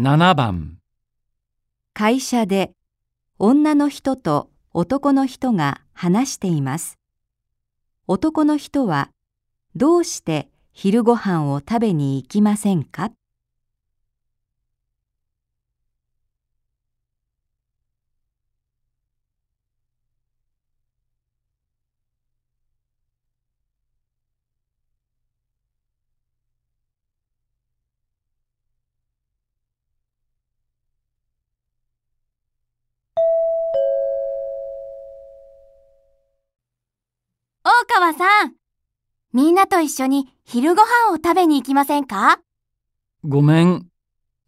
7番会社で女の人と男の人が話しています。男の人はどうして昼ご飯を食べに行きませんか？川さん、みんなと一緒に昼ご飯を食べに行きませんか？ごめん。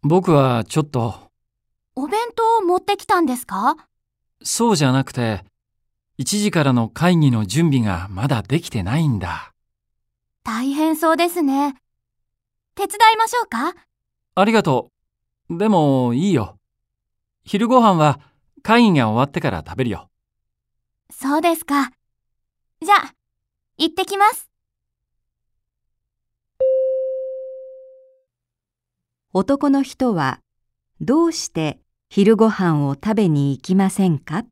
僕はちょっと、お弁当を持ってきたんですか？そうじゃなくて、1時からの会議の準備がまだできてないんだ。大変そうですね。手伝いましょうか？ありがとう。でもいいよ。昼ご飯は会議が終わってから食べるよ。そうですか。じゃあ、行ってきます。男の人はどうして昼ご飯を食べに行きませんか？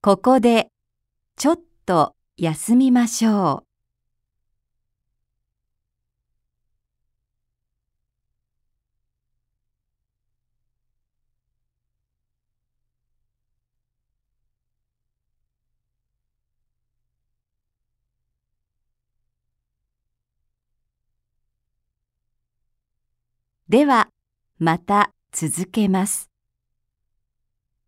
ここでちょっと休みましょう。では、また続けます。